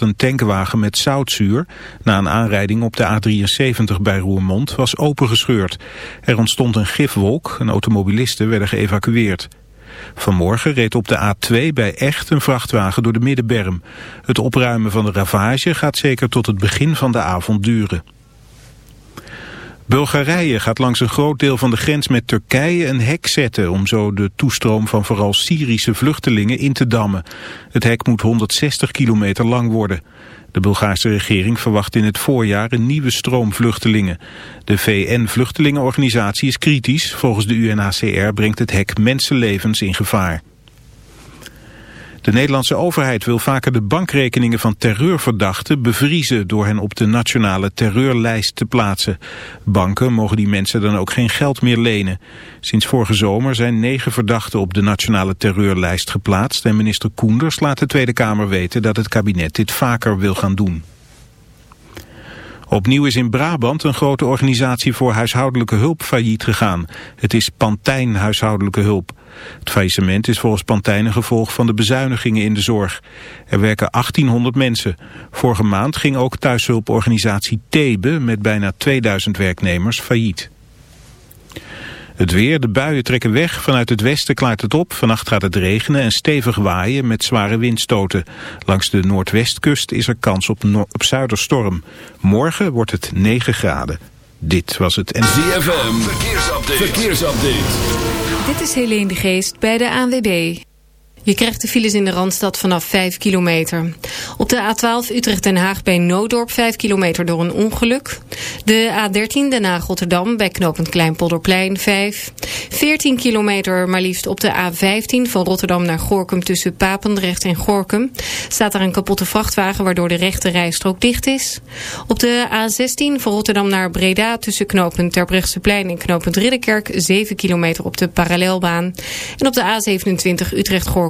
een tankwagen met zoutzuur na een aanrijding op de A73 bij Roermond was opengescheurd. Er ontstond een gifwolk en automobilisten werden geëvacueerd. Vanmorgen reed op de A2 bij Echt een vrachtwagen door de middenberm. Het opruimen van de ravage gaat zeker tot het begin van de avond duren. Bulgarije gaat langs een groot deel van de grens met Turkije een hek zetten... om zo de toestroom van vooral Syrische vluchtelingen in te dammen. Het hek moet 160 kilometer lang worden. De Bulgaarse regering verwacht in het voorjaar een nieuwe stroom vluchtelingen. De VN-vluchtelingenorganisatie is kritisch. Volgens de UNHCR brengt het hek mensenlevens in gevaar. De Nederlandse overheid wil vaker de bankrekeningen van terreurverdachten bevriezen door hen op de nationale terreurlijst te plaatsen. Banken mogen die mensen dan ook geen geld meer lenen. Sinds vorige zomer zijn negen verdachten op de nationale terreurlijst geplaatst en minister Koenders laat de Tweede Kamer weten dat het kabinet dit vaker wil gaan doen. Opnieuw is in Brabant een grote organisatie voor huishoudelijke hulp failliet gegaan. Het is Pantijn Huishoudelijke Hulp. Het faillissement is volgens Pantijn een gevolg van de bezuinigingen in de zorg. Er werken 1800 mensen. Vorige maand ging ook thuishulporganisatie Thebe met bijna 2000 werknemers failliet. Het weer, de buien trekken weg. Vanuit het westen klaart het op. Vannacht gaat het regenen en stevig waaien met zware windstoten. Langs de noordwestkust is er kans op, op zuiderstorm. Morgen wordt het 9 graden. Dit was het... En... ZFM, verkeersupdate. verkeersupdate. Dit is Helene de Geest bij de ANWB. Je krijgt de files in de Randstad vanaf 5 kilometer. Op de A12 Utrecht-Den Haag bij Noodorp 5 kilometer door een ongeluk. De A13 Den Haag-Rotterdam bij knooppunt Kleinpolderplein 5. 14 kilometer maar liefst op de A15 van Rotterdam naar Gorkum tussen Papendrecht en Gorkum. Staat er een kapotte vrachtwagen waardoor de rechte rijstrook dicht is. Op de A16 van Rotterdam naar Breda tussen knooppunt Terbrechtseplein en knooppunt Ridderkerk 7 kilometer op de parallelbaan. En op de A27 Utrecht-Gorkum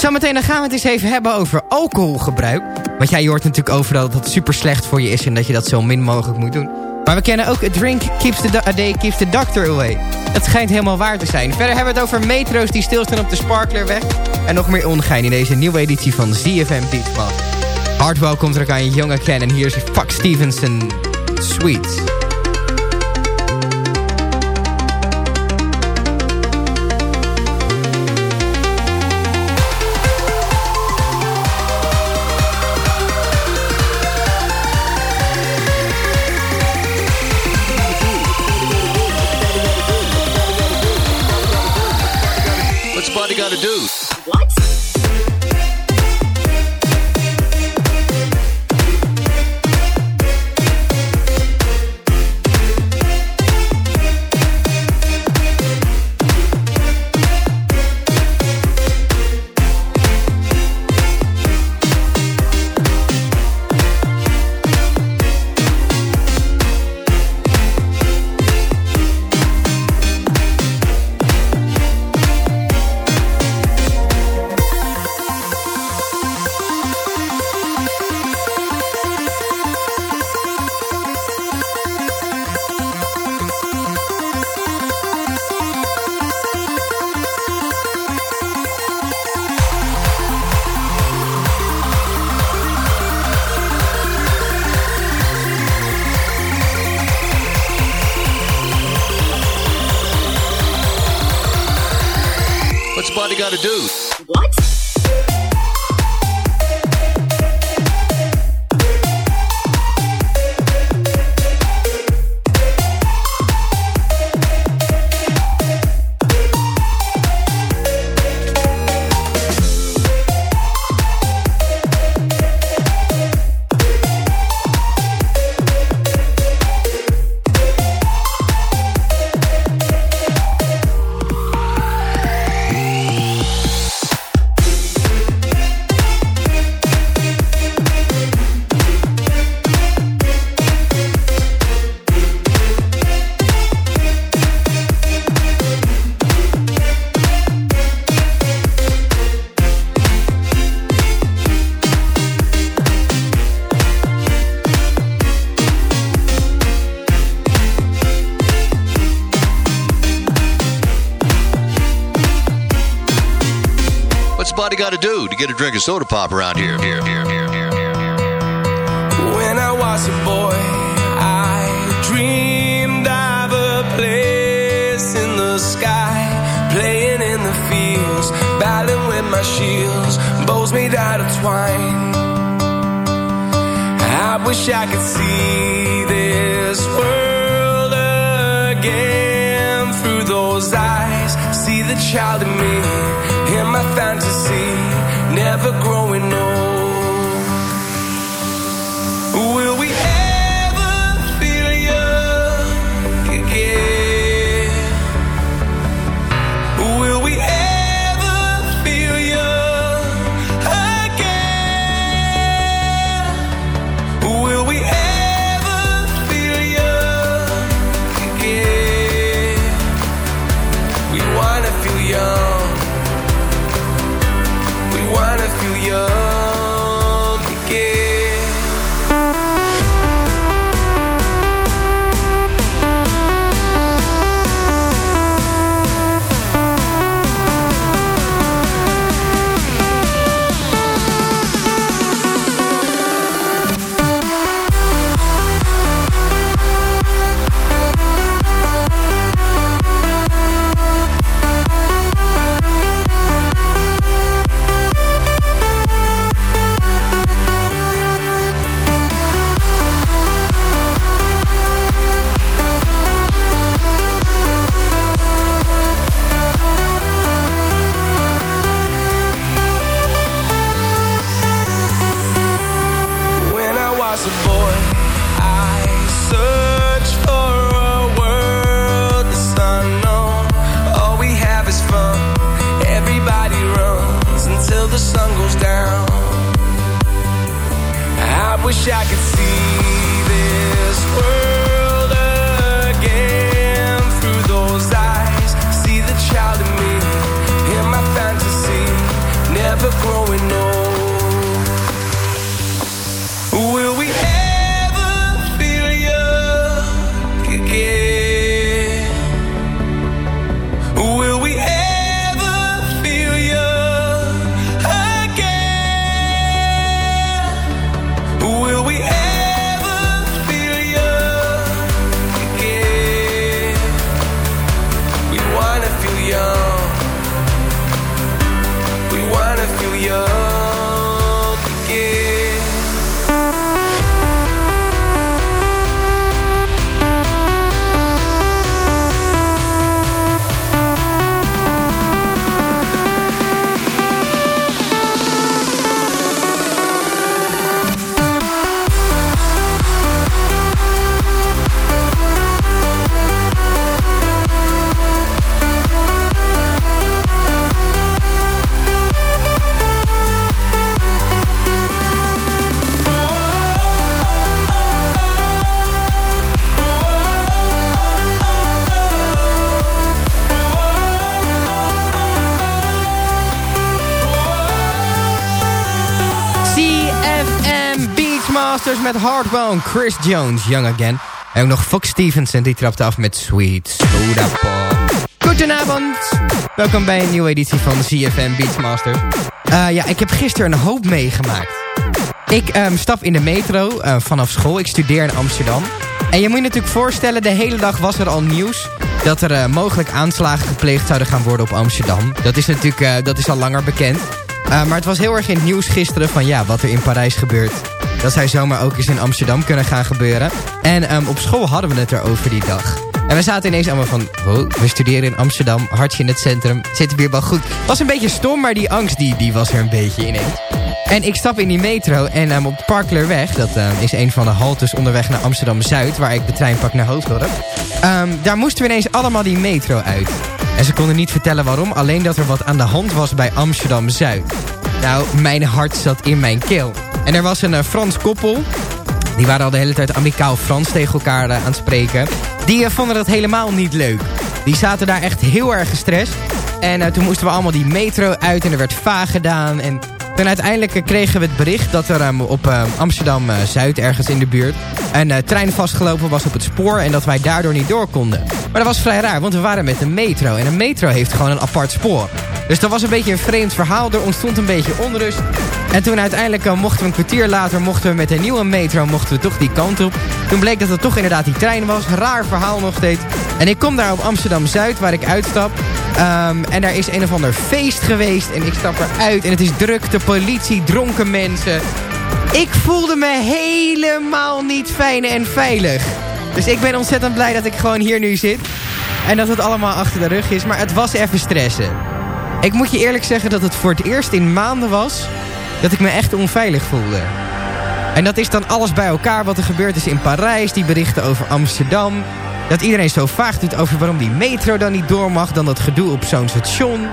Zometeen dan gaan we het eens even hebben over alcoholgebruik. Want jij hoort natuurlijk over dat het super slecht voor je is... en dat je dat zo min mogelijk moet doen. Maar we kennen ook drink keeps the, a day keeps the doctor away. Het schijnt helemaal waar te zijn. Verder hebben we het over metro's die stilstaan op de Sparklerweg. En nog meer ongein in deze nieuwe editie van ZFM Beatmaster. Hard welkom terug aan je jonge Ken. En hier is Fuck Stevenson Sweet. Get a drink of soda pop around here? Here, here, here. When I was a boy, I dreamed of a place in the sky, playing in the fields, battling with my shields, bows made out of twine. I wish I could see this world again through those eyes. See the child in me, in my fantasy, never growing old. Met Hardbone, Chris Jones, Young Again. En ook nog Fox Stevenson, die trapte af met Sweet Soda Pop. Goedenavond, welkom bij een nieuwe editie van CFM Beachmasters. Eh, ja, ik heb gisteren een hoop meegemaakt. Ik ehm, stap in de metro eh, vanaf school, ik studeer in Amsterdam. En je moet je natuurlijk voorstellen, de hele dag was er al nieuws dat er eh, mogelijk aanslagen gepleegd zouden gaan worden op Amsterdam. Dat is natuurlijk dat is al langer bekend. Eh, maar het was heel erg in het nieuws gisteren van ja, wat er in Parijs gebeurt. Dat zou zomaar ook eens in Amsterdam kunnen gaan gebeuren. En ehm, op school hadden we het erover die dag. En we zaten ineens allemaal van, wow, we studeren in Amsterdam, hartje in het centrum, zitten weer wel goed. Was een beetje stom, maar die angst die, die was er een beetje ineens. En ik stap in die metro en um, op Parklerweg, dat um, is een van de haltes onderweg naar Amsterdam-Zuid, waar ik de trein pak naar Hoofddorp. Daar moesten we ineens allemaal die metro uit. En ze konden niet vertellen waarom, alleen dat er wat aan de hand was bij Amsterdam-Zuid. Nou, mijn hart zat in mijn keel. En er was een uh, Frans koppel, die waren al de hele tijd amicaal Frans tegen elkaar uh, aan het spreken. Die uh, vonden dat helemaal niet leuk. Die zaten daar echt heel erg gestrest. En toen moesten we allemaal die metro uit en er werd vaag gedaan. En toen uiteindelijk kregen we het bericht dat er um, op Amsterdam-Zuid ergens in de buurt... een trein vastgelopen was op het spoor en dat wij daardoor niet door konden. Maar dat was vrij raar, want we waren met een metro. En een metro heeft gewoon een apart spoor. Dus dat was een beetje een vreemd verhaal. Er ontstond een beetje onrust. En toen uiteindelijk uh, mochten we een kwartier later... mochten we met een nieuwe metro mochten we toch die kant op. Toen bleek dat het toch inderdaad die trein was. Raar verhaal nog steeds. En ik kom daar op Amsterdam-Zuid, waar ik uitstap. Um, en daar is een of ander feest geweest. En ik stap eruit. En het is druk, de politie, dronken mensen. Ik voelde me helemaal niet fijn en veilig. Dus ik ben ontzettend blij dat ik gewoon hier nu zit. En dat het allemaal achter de rug is. Maar het was even stressen. Ik moet je eerlijk zeggen dat het voor het eerst in maanden was... dat ik me echt onveilig voelde. En dat is dan alles bij elkaar wat er gebeurd is in Parijs. Die berichten over Amsterdam. Dat iedereen zo vaag doet over waarom die metro dan niet door mag. Dan dat gedoe op zo'n station.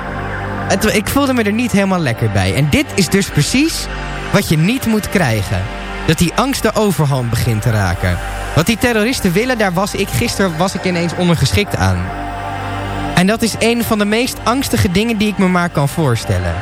Ik voelde me er niet helemaal lekker bij. En dit is dus precies wat je niet moet krijgen. Dat die angst de overhand begint te raken. Wat die terroristen willen, daar was ik gisteren was ik ineens ondergeschikt aan. En dat is een van de meest angstige dingen die ik me maar kan voorstellen.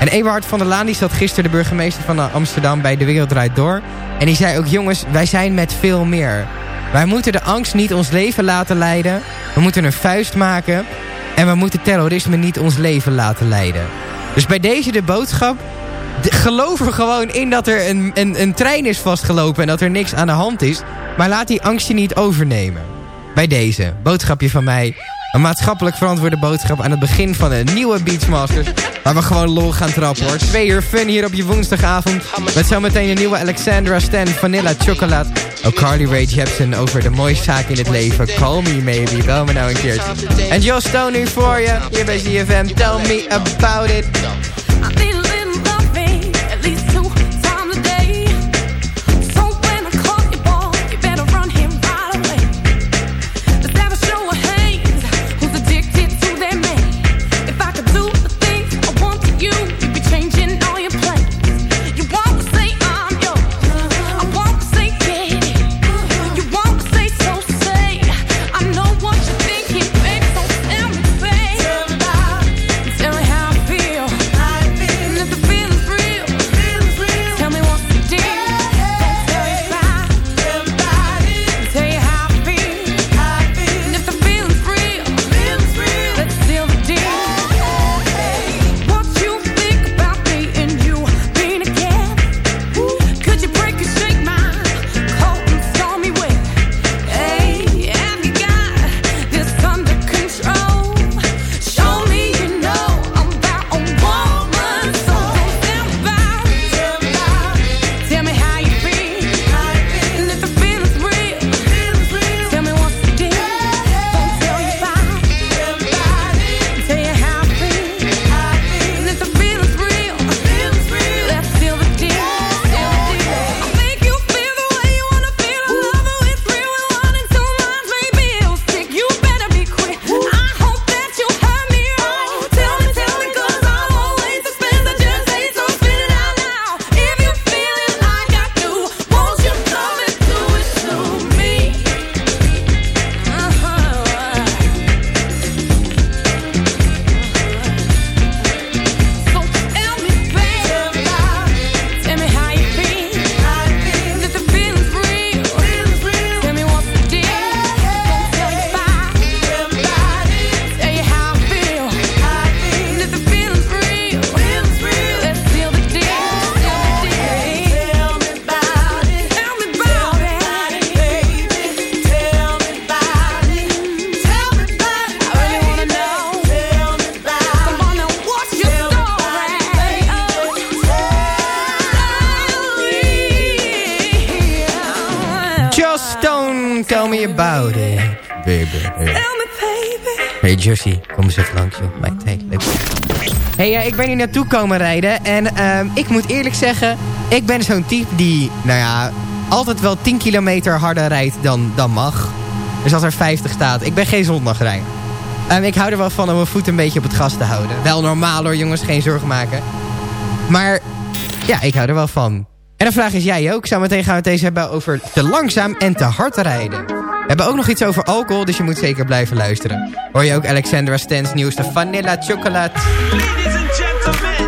En Eberhard van der Laan die zat gisteren de burgemeester van Amsterdam bij De Wereld Draait Door. En die zei ook, jongens, wij zijn met veel meer. Wij moeten de angst niet ons leven laten leiden. We moeten een vuist maken. En we moeten terrorisme niet ons leven laten leiden. Dus bij deze de boodschap. De, geloof er gewoon in dat er een, een, een trein is vastgelopen. En dat er niks aan de hand is. Maar laat die angst je niet overnemen. Bij deze. Boodschapje van mij. Een maatschappelijk verantwoorde boodschap aan het begin van een nieuwe Beachmasters. Waar we gewoon lol gaan trappen hoor. Twee uur fun hier op je woensdagavond. Met zometeen een nieuwe Alexandra Stan Vanilla Chocolate. Ook Carly Rae Jepsen over de mooiste zaak in het leven. Call me maybe. Bel me nou een keertje. En Joe Stone nu voor je. Hier bij ZFM. Tell me about it. me about it, baby. Hey, hey Jussie, kom eens even langs, joh. Mijn hey, ik ben hier naartoe komen rijden. En ehm, ik moet eerlijk zeggen, ik ben zo'n type die, nou ja... altijd wel 10 kilometer harder rijdt dan, dan mag. Dus als er 50 staat, ik ben geen zondagrijder. En ik hou er wel van om mijn voet een beetje op het gas te houden. Wel normaal hoor, jongens, geen zorgen maken. Maar ja, ik hou er wel van. En de vraag is jij ook. Zometeen gaan we het eens hebben over te langzaam en te hard rijden. We hebben ook nog iets over alcohol, dus je moet zeker blijven luisteren. Hoor je ook Alexandra Stan's nieuwste Vanilla Chocolate. Ladies and gentlemen.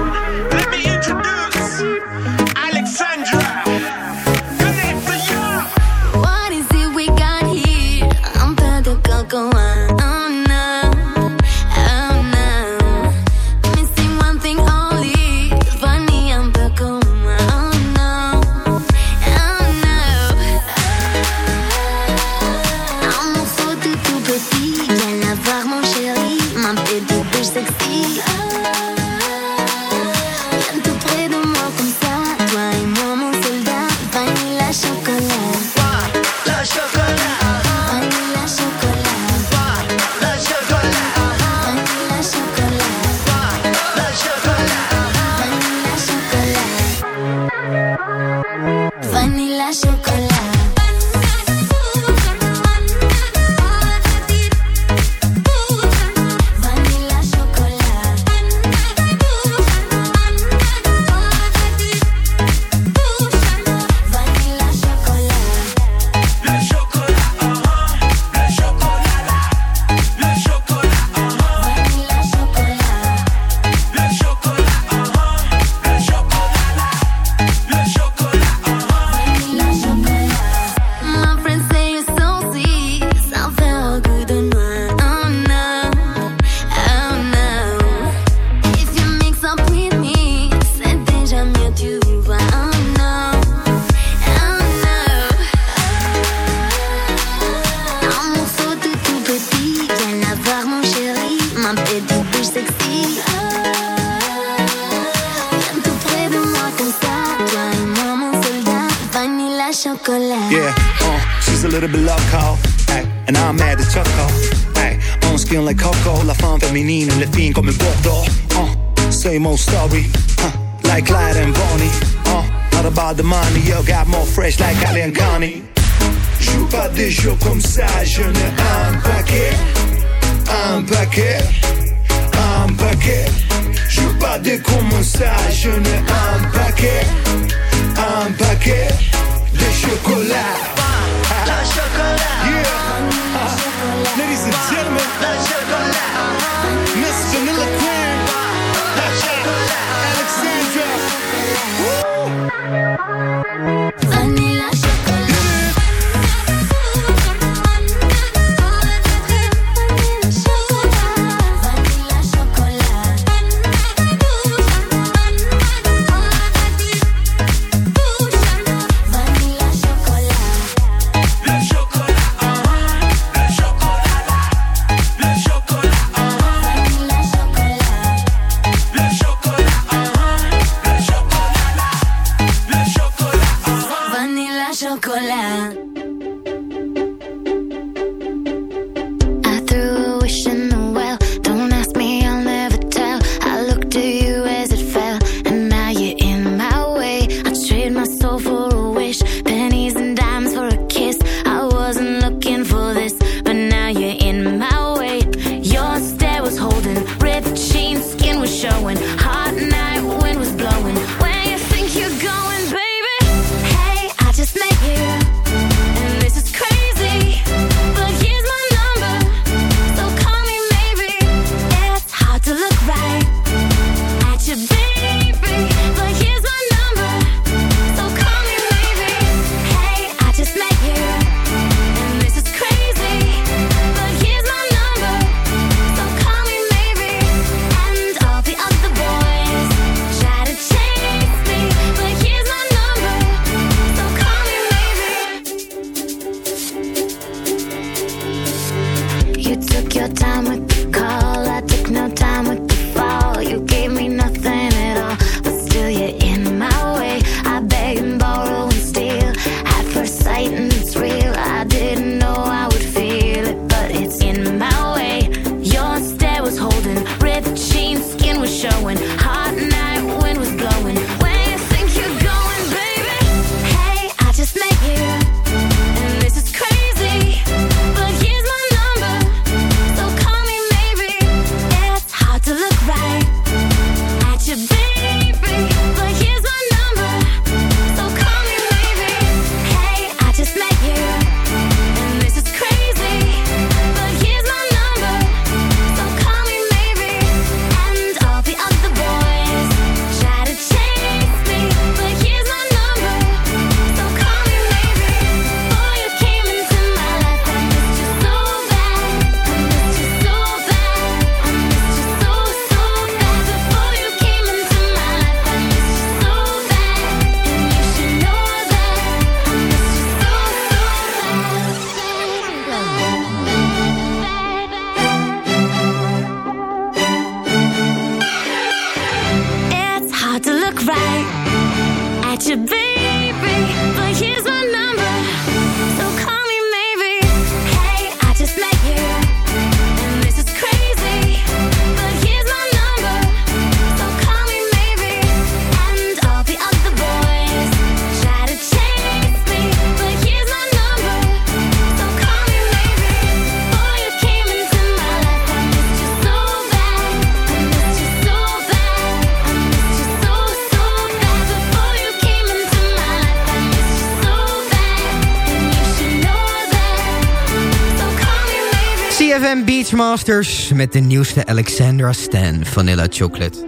Beachmasters met de nieuwste Alexandra Stan Vanilla Chocolate.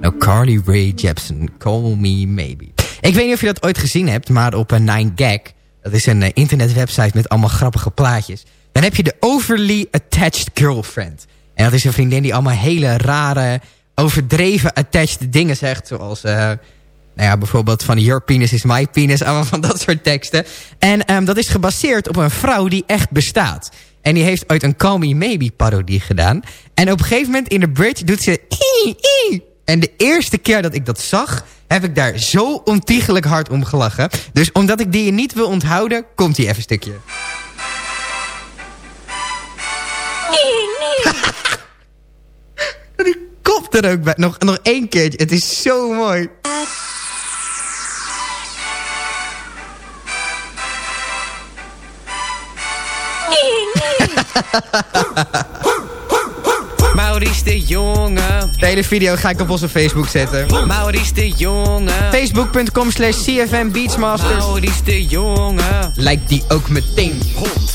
Nou, Carly Rae Jepsen, Call Me Maybe. Ik weet niet of je dat ooit gezien hebt, maar op een 9gag... dat is een uh, internetwebsite met allemaal grappige plaatjes... dan heb je de Overly Attached Girlfriend. En dat is een vriendin die allemaal hele rare, overdreven attached dingen zegt... zoals... Uh, nou ja, bijvoorbeeld van your penis is my penis. Allemaal van dat soort teksten. En um, dat is gebaseerd op een vrouw die echt bestaat. En die heeft ooit een Call Me Maybe parodie gedaan. En op een gegeven moment in de bridge doet ze... En de eerste keer dat ik dat zag... heb ik daar zo ontiegelijk hard om gelachen. Dus omdat ik die niet wil onthouden... komt die even een stukje. die kop er ook bij. Nog, nog één keertje. Het is zo mooi. Maurice de Jonge. De hele video ga ik op onze Facebook zetten. Maurice de Jonge. Facebook.com slash CFM Beachmasters. Maurice de Jonge. Like die ook meteen.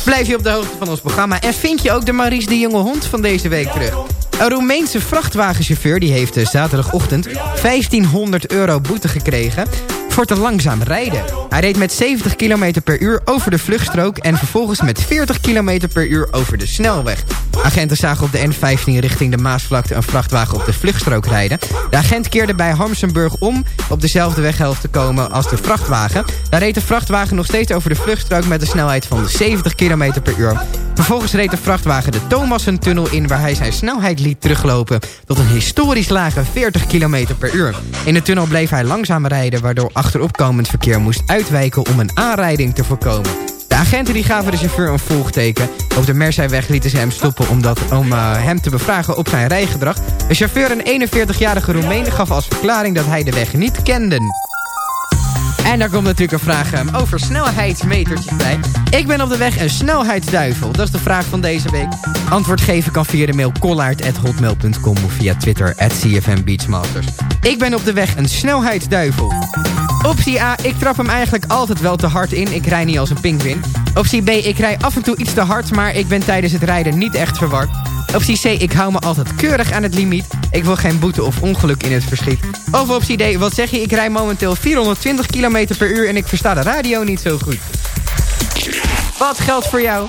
Blijf je op de hoogte van ons programma. En vind je ook de Maurice de Jonge hond van deze week terug. Een Roemeense vrachtwagenchauffeur die heeft eh, zaterdagochtend 1500 euro boete gekregen voor te langzaam rijden. Hij reed met 70 km per uur over de vluchtstrook... en vervolgens met 40 km per uur over de snelweg. Agenten zagen op de N15 richting de Maasvlakte... een vrachtwagen op de vluchtstrook rijden. De agent keerde bij Harmsenburg om op dezelfde weghelft te komen als de vrachtwagen. Daar reed de vrachtwagen nog steeds over de vluchtstrook... met een snelheid van 70 km per uur. Vervolgens reed de vrachtwagen de Thomassentunnel in... waar hij zijn snelheid liet teruglopen tot een historisch lage 40 km per uur. In de tunnel bleef hij langzaam rijden... waardoor achteropkomend verkeer moest uitwijken om een aanrijding te voorkomen. De agenten die gaven de chauffeur een volgteken. Op de Merseyweg lieten ze hem stoppen omdat, om uh, hem te bevragen op zijn rijgedrag. De chauffeur, een 41-jarige Roemeen, gaf als verklaring dat hij de weg niet kende. En daar komt natuurlijk een vraag um, over snelheidsmetertjes bij. Ik ben op de weg een snelheidsduivel. Dat is de vraag van deze week. Antwoord geven kan via de mail kollaard.hotmail.com of via Twitter at CFM Beachmasters. Ik ben op de weg een snelheidsduivel. Optie A, ik trap hem eigenlijk altijd wel te hard in. Ik rij niet als een pinguïn. Optie B, ik rij af en toe iets te hard, maar ik ben tijdens het rijden niet echt verward. Optie C, ik hou me altijd keurig aan het limiet. Ik wil geen boete of ongeluk in het verschiet. Of optie D, wat zeg je, ik rij momenteel 420 km per uur en ik versta de radio niet zo goed. Wat geldt voor jou?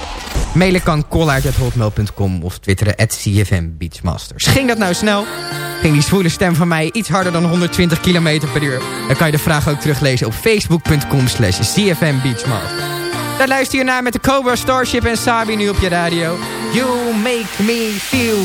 Mailen kan kollaard.hotmail.com of twitteren at CFM Beachmasters. Ging dat nou snel? Ging die zwoele stem van mij iets harder dan 120 km per uur? Dan kan je de vraag ook teruglezen op facebook.com slash CFM Beachmasters. Daar luister je naar met de Cobra Starship en Sabi nu op je radio. You make me feel...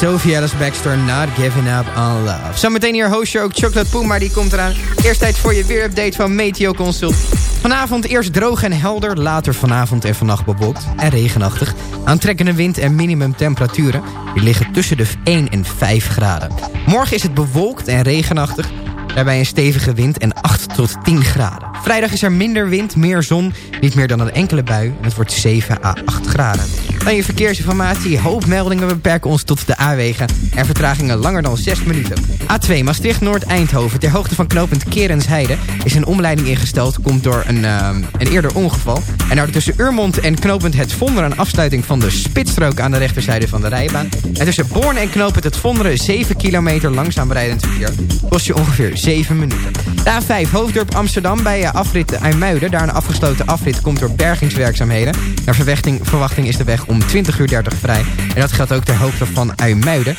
Sophie Alice Baxter, Not Giving Up on Love. Zometeen hier host ook Chocolate Puma, die komt eraan. Eerst tijd voor je weerupdate van Meteo Consult. Vanavond eerst droog en helder, later vanavond en vannacht bewolkt en regenachtig. Aantrekkende wind en minimumtemperaturen die liggen tussen de 1 en 5 graden. Morgen is het bewolkt en regenachtig. Daarbij een stevige wind en 8 tot 10 graden. Vrijdag is er minder wind, meer zon, niet meer dan een enkele bui. En het wordt 7 à 8 graden. Dan je verkeersinformatie. Hoofdmeldingen beperken ons tot de A-wegen. En vertragingen langer dan 6 minuten. A2 Maastricht-Noord-Eindhoven. Ter hoogte van knooppunt Kerensheide is een omleiding ingesteld. Komt door een, uh, een eerder ongeval. En daar tussen Urmond en knooppunt Het Vonderen... een afsluiting van de spitsstrook aan de rechterzijde van de rijbaan. En tussen Born en knooppunt Het Vonderen... 7 kilometer langzaam rijdend verkeer. Kost je ongeveer 7 minuten. De A5 Hoofddorp Amsterdam bij uh, afrit IJmuiden. Daar een afgesloten afrit komt door bergingswerkzaamheden. Naar verwachting, is de weg om 20 uur 30 vrij. En dat geldt ook ter hoogte van IJmuiden.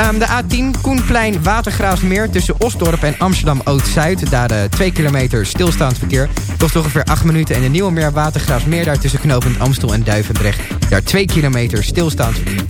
Um, de A10 Koenplein Watergraafsmeer tussen Osdorp en Amsterdam Oud-Zuid. Daar de 2 kilometer stilstaand verkeer. Kost ongeveer 8 minuten. En de Nieuwe Meer Watergraafsmeer daar tussen knooppunt Amstel en Duivendrecht. Daar 2 kilometer stilstaand verkeer.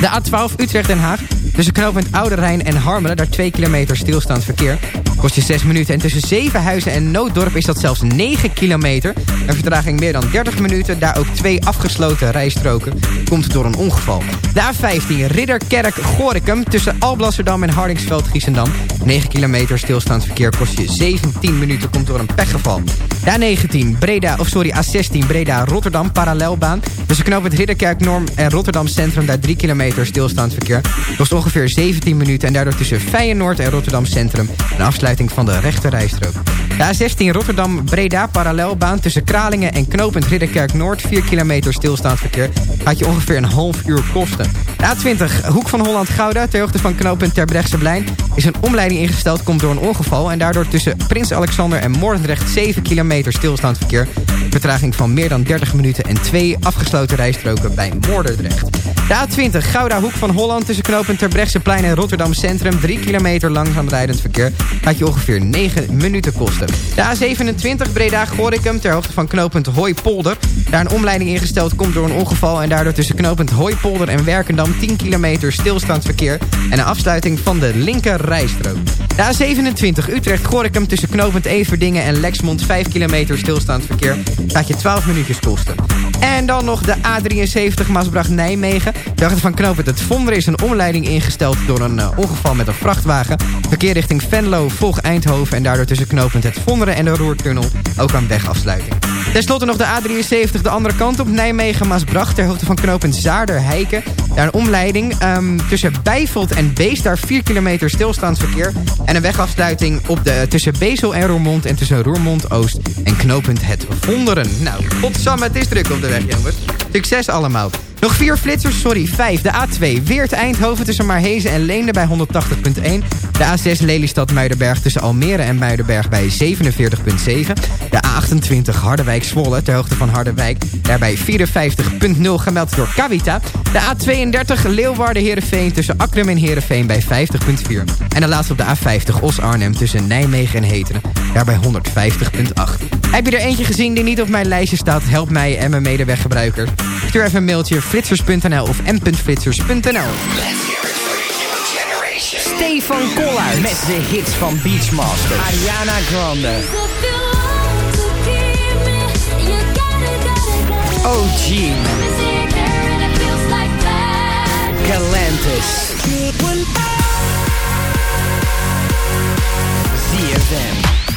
De A12 Utrecht-Den Haag. Tussen knooppunt Oude Rijn en Harmelen. Daar 2 kilometer stilstaand verkeer. Kost je 6 minuten. En tussen Zevenhuizen en Nooddorp is dat zelfs 9 kilometer. Een vertraging meer dan 30 minuten. Daar ook twee afgesloten rijstroken. Komt door een ongeval. De A15 Ridderkerk-Gorikum. Tussen Alblasserdam en Hardingsveld-Giessendam. 9 kilometer stilstaand verkeer kost je 17 minuten. Komt door een pechgeval. De A19 Breda, of sorry, A16 Breda-Rotterdam. Parallelbaan. Tussen knooppunt Ridderkerk-Norm en Rotterdam Centrum. Daar 3 kilometer stilstaand verkeer. Kost ongeveer 17 minuten. En daardoor tussen Feyenoord en Rotterdam Centrum. Een afsluiting van de rechte rijstrook. De A16 Rotterdam-Breda parallelbaan tussen Kralingen en knooppunt Ridderkerk-Noord. 4 kilometer stilstaand verkeer. Gaat je ongeveer een half uur kosten. De A20 Hoek van Holland-Gouda ter hoogte van knooppunt Terbrechtseplein. Is een omleiding ingesteld, komt door een ongeval. En daardoor tussen Prins Alexander en Moordrecht 7 kilometer stilstaand verkeer. Vertraging van meer dan 30 minuten en twee afgesloten rijstroken bij Moordrecht. De A20 Gouda Hoek van Holland tussen knooppunt Terbrechtseplein en Rotterdam Centrum. 3 kilometer langzaam rijdend verkeer. Gaat je ongeveer 9 minuten kosten. De A27 Breda-Gorikum ter hoogte van knooppunt Hooipolder. Daar een omleiding ingesteld komt door een ongeval... en daardoor tussen knooppunt Hooipolder en Werkendam 10 kilometer stilstaand verkeer... en een afsluiting van de linker rijstrook. De A27 Utrecht-Gorikum tussen knooppunt Everdingen en Lexmond 5 kilometer stilstaand verkeer... gaat je 12 minuutjes kosten. En dan nog de A73 Maasbracht-Nijmegen. Ter hoogte van knooppunt Het Vonder is een omleiding ingesteld... door een uh, ongeval met een vrachtwagen. Verkeer richting Venlo volg Eindhoven... en daardoor tussen knooppunt Het Vonderen en de Roertunnel ook aan wegafsluiting. Ten slotte nog de A73 de andere kant op Nijmegen-Maasbracht... ter hoogte van knooppunt Zaarder-Heiken. Een omleiding um, tussen Bijveld en Beest... daar 4 kilometer stilstaand verkeer... en een wegafsluiting op de, tussen Bezel en Roermond... en tussen Roermond-Oost en knooppunt Het Vonderen. Nou, godsamme, het is druk op de weg, jongens. Succes allemaal. Nog vier flitsers, sorry, vijf. De A2 Weert Eindhoven tussen Marhezen en Leende bij 180.1. De A6 Lelystad Muidenberg tussen Almere en Muidenberg bij 47.7. De A28 Harderwijk Zwolle ter hoogte van Harderwijk. Daarbij 54.0 gemeld door Kavita. De A32 Leeuwarden Heerenveen tussen Akrem en Heerenveen bij 50.4. En de laatste op de A50 Os Arnhem tussen Nijmegen en Heteren. Daarbij 150.8. Heb je er eentje gezien die niet op mijn lijstje staat? Help mij en mijn medeweggebruikers. Stuur even een mailtje flitsers.nl of m.flitsers.nl. Stefan Koller met de hits van Beachmasters. Ariana Grande. OG. Galantis. ZFM.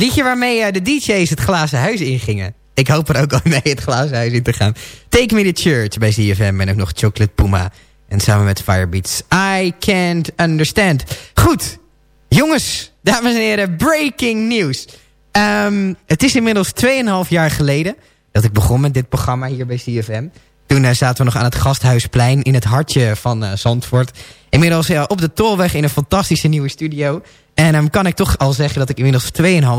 Liedje waarmee eh, de DJ's het glazen huis ingingen. Ik hoop er ook al mee het glazen huis in te gaan. Take Me to Church bij ZFM en ook nog Chocolate Puma. En samen met Firebeats. I can't understand. Goed. Jongens, dames en heren, breaking news. Ehm, het is inmiddels 2,5 jaar geleden dat ik begon met dit programma hier bij CFM. Toen eh, zaten we nog aan het Gasthuisplein in het hartje van eh, Zandvoort. Inmiddels eh, op de Tolweg in een fantastische nieuwe studio. En dan kan ik toch al zeggen dat ik inmiddels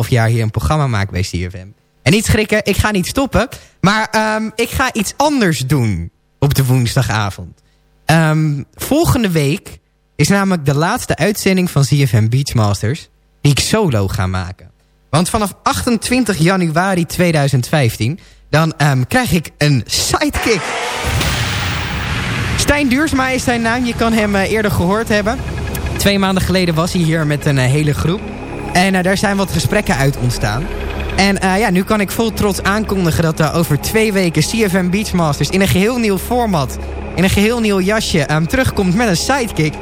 2,5 jaar hier een programma maak bij CFM. En niet schrikken, ik ga niet stoppen. Maar ehm, ik ga iets anders doen op de woensdagavond. Ehm, volgende week is namelijk de laatste uitzending van CFM Beachmasters... die ik solo ga maken. Want vanaf 28 januari 2015... dan ehm, krijg ik een sidekick. Stijn Duursma is zijn naam. Je kan hem eh, eerder gehoord hebben. Twee maanden geleden was hij hier met een eh, hele groep. En eh, daar zijn wat gesprekken uit ontstaan. En eh, ja, nu kan ik vol trots aankondigen dat er over twee weken CFM Beachmasters in een geheel nieuw format, in een geheel nieuw jasje, ehm, terugkomt met een sidekick.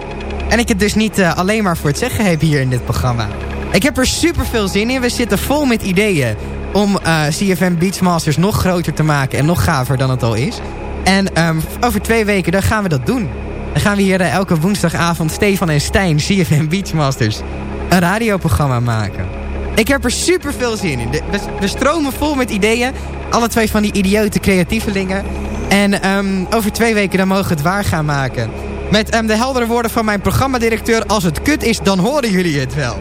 En ik het dus niet alleen maar voor het zeggen heb hier in dit programma. Ik heb er super veel zin in. We zitten vol met ideeën om CFM Beachmasters nog groter te maken en nog gaver dan het al is. En ehm, over twee weken dan gaan we dat doen. Dan gaan we hier eh, elke woensdagavond Stefan en Stijn, CFM Beachmasters, een radioprogramma maken. Ik heb er super veel zin in. We stromen vol met ideeën. Alle twee van die idiote creatievelingen. En ehm, over twee weken dan mogen we het waar gaan maken. Met ehm, de heldere woorden van mijn programmadirecteur... als het kut is, dan horen jullie het wel.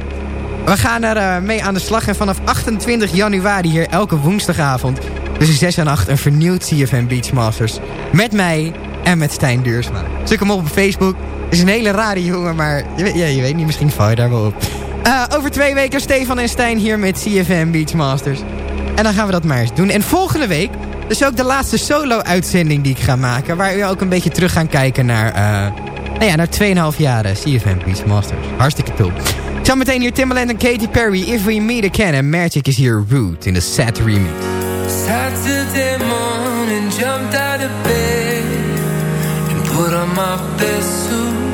We gaan er eh, mee aan de slag. En vanaf 28 januari hier elke woensdagavond... tussen 6 en 8 een vernieuwd CFM Beachmasters. Met mij en met Stijn Duursma. Zoek hem op Facebook. Is een hele rare jongen, maar je weet, ja, je weet niet, misschien val je daar wel op. Eh, over twee weken Stefan en Stijn hier met CFM Beachmasters. En dan gaan we dat maar eens doen. En volgende week is ook de laatste solo-uitzending die ik ga maken. Waar we ook een beetje terug gaan kijken naar... Eh, nou ja, naar 2,5 jaar CFM Beachmasters. Hartstikke cool. Zometeen hier Timbaland en Katy Perry. If we meet again. En Magic is here root in de sad remix. Saturday morning jumped out of bed. Put on my best suit,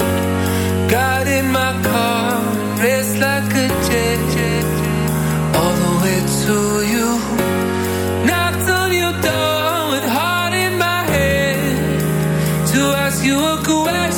got in my car, raced like a jet, jet, all the way to you. Knocked on your door with heart in my head to ask you a question.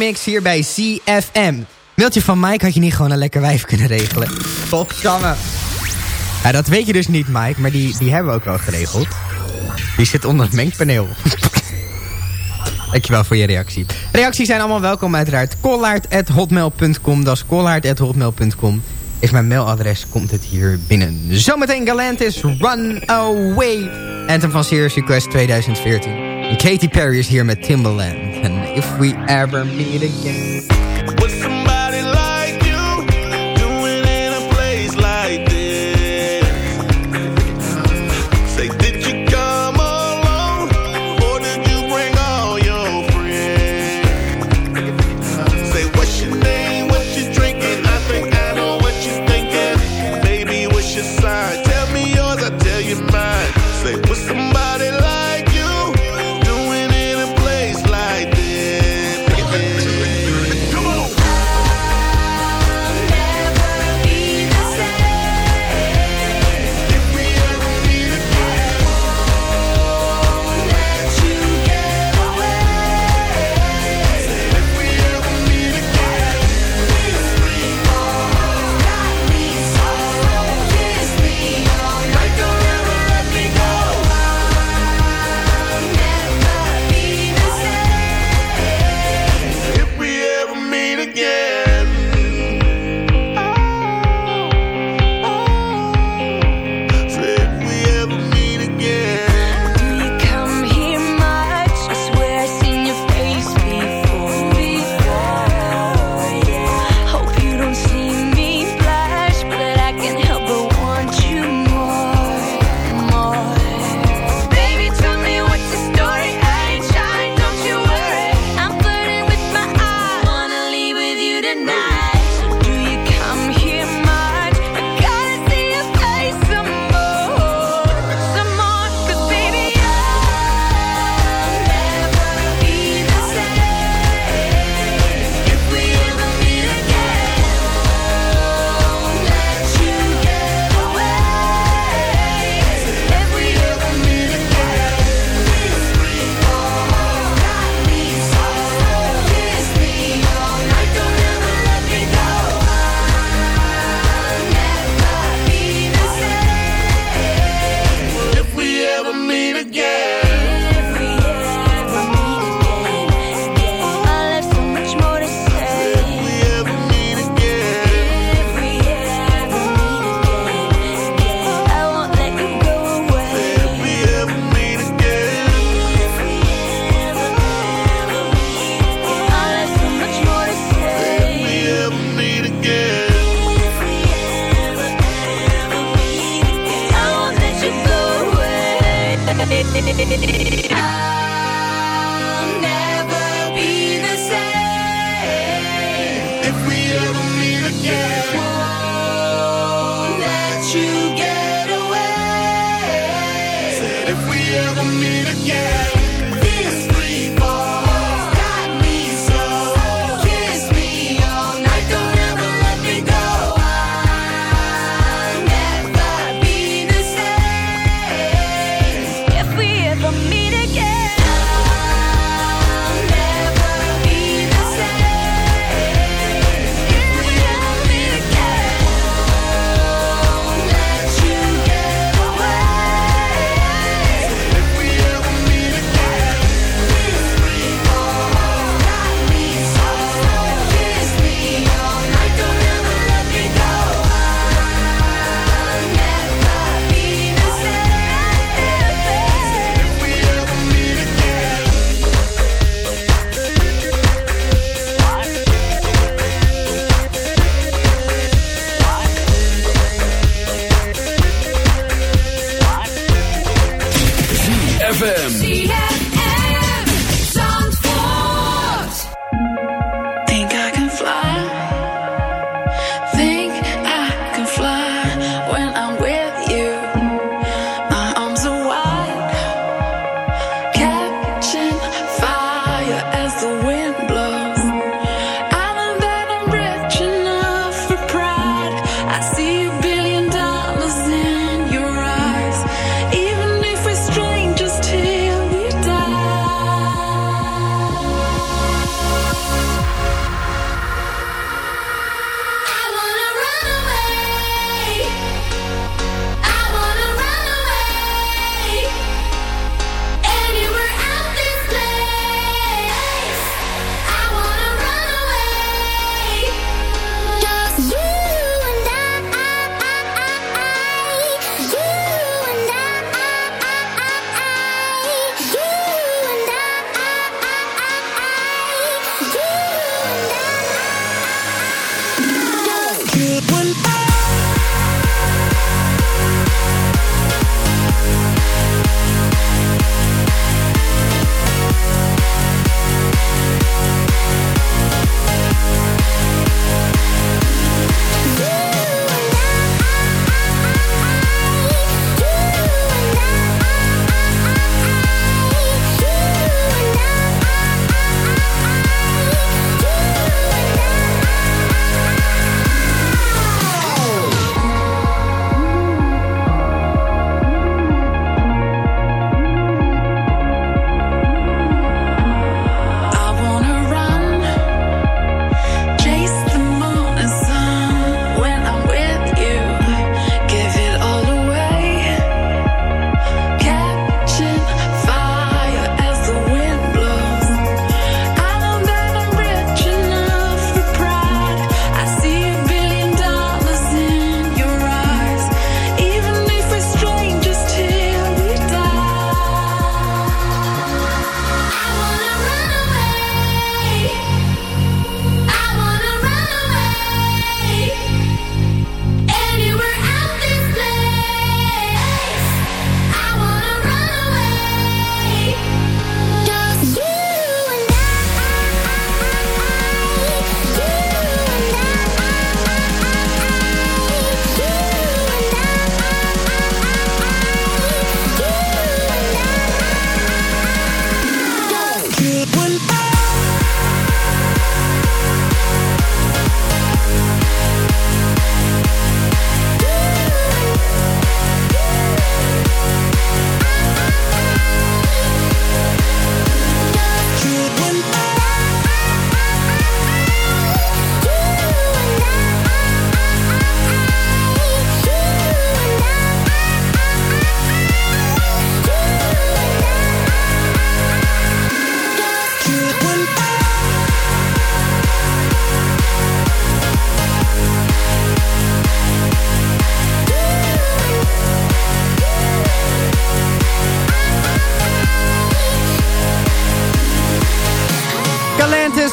Mix hier bij CFM. Mailtje van Mike had je niet gewoon een lekker wijf kunnen regelen. Godsamme. Ja, dat weet je dus niet, Mike, maar die, die hebben we ook wel geregeld. Die zit onder het mengpaneel. Dankjewel voor je reactie. Reacties zijn allemaal welkom uiteraard. Collaard.hotmail.com, dat is collaard.hotmail.com. Is mijn mailadres, komt het hier binnen. Zometeen Galantis, Run Away. Anthem van Serious Request 2014. En Katy Perry is hier met Timbaland. if we ever meet again.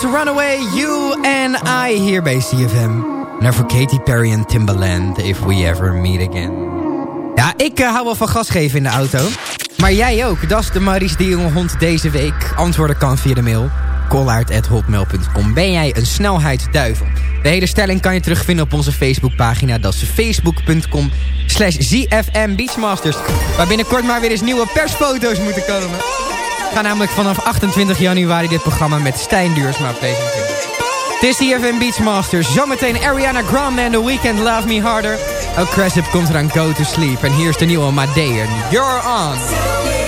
Runaway, You and I hier bij CFM. Naar voor Katy Perry en Timbaland, If We Ever Meet Again. Ja, ik uh, hou wel van gas geven in de auto. Maar jij ook, dat is de Maurice de Jonge Hond deze week. Antwoorden kan via de mail kollaert.hotmail.com. Ben jij een snelheidsduivel? De hele stelling kan je terugvinden op onze Facebookpagina. Dat is facebook.com slash. Waar binnenkort maar weer eens nieuwe persfoto's moeten komen. Ga namelijk vanaf 28 januari dit programma met Stijn Duursma presenteren. Het is ZFM Beachmasters. Zometeen Ariana Grande en The Weeknd Love Me Harder. Ook Cressip komt eraan Go To Sleep. En hier is de nieuwe Madea. You're On.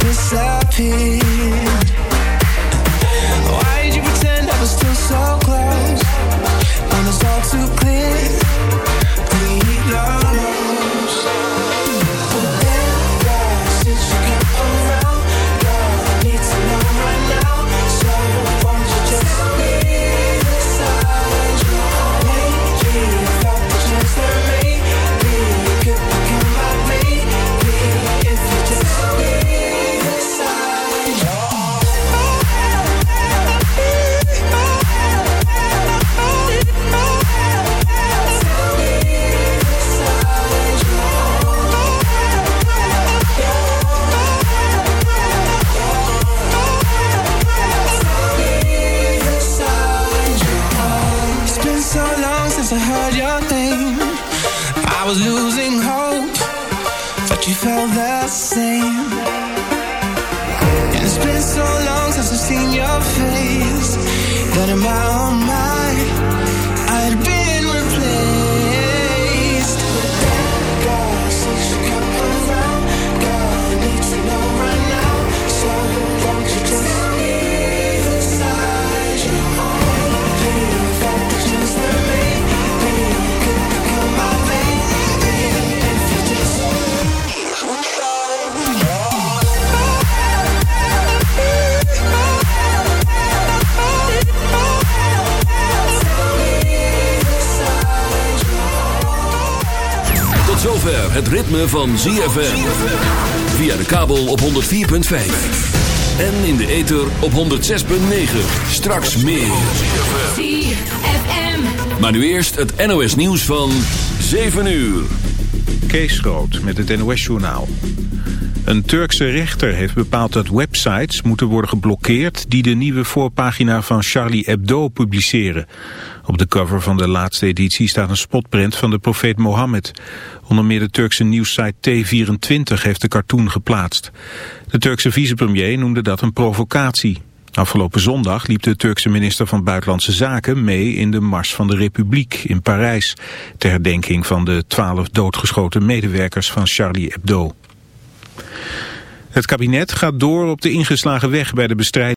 Disappeared. Why did you pretend I was still so ritme van ZFM. Via de kabel op 104.5. En in de ether op 106.9. Straks meer. Maar nu eerst het NOS nieuws van 7 uur. Kees Groot met het NOS-journaal. Een Turkse rechter heeft bepaald dat websites moeten worden geblokkeerd... die de nieuwe voorpagina van Charlie Hebdo publiceren. Op de cover van de laatste editie staat een spotprint van de profeet Mohammed. Onder meer de Turkse nieuwssite T24 heeft de cartoon geplaatst. De Turkse vicepremier noemde dat een provocatie. Afgelopen zondag liep de Turkse minister van Buitenlandse Zaken mee in de Mars van de Republiek in Parijs. Ter herdenking van de twaalf doodgeschoten medewerkers van Charlie Hebdo. Het kabinet gaat door op de ingeslagen weg bij de bestrijding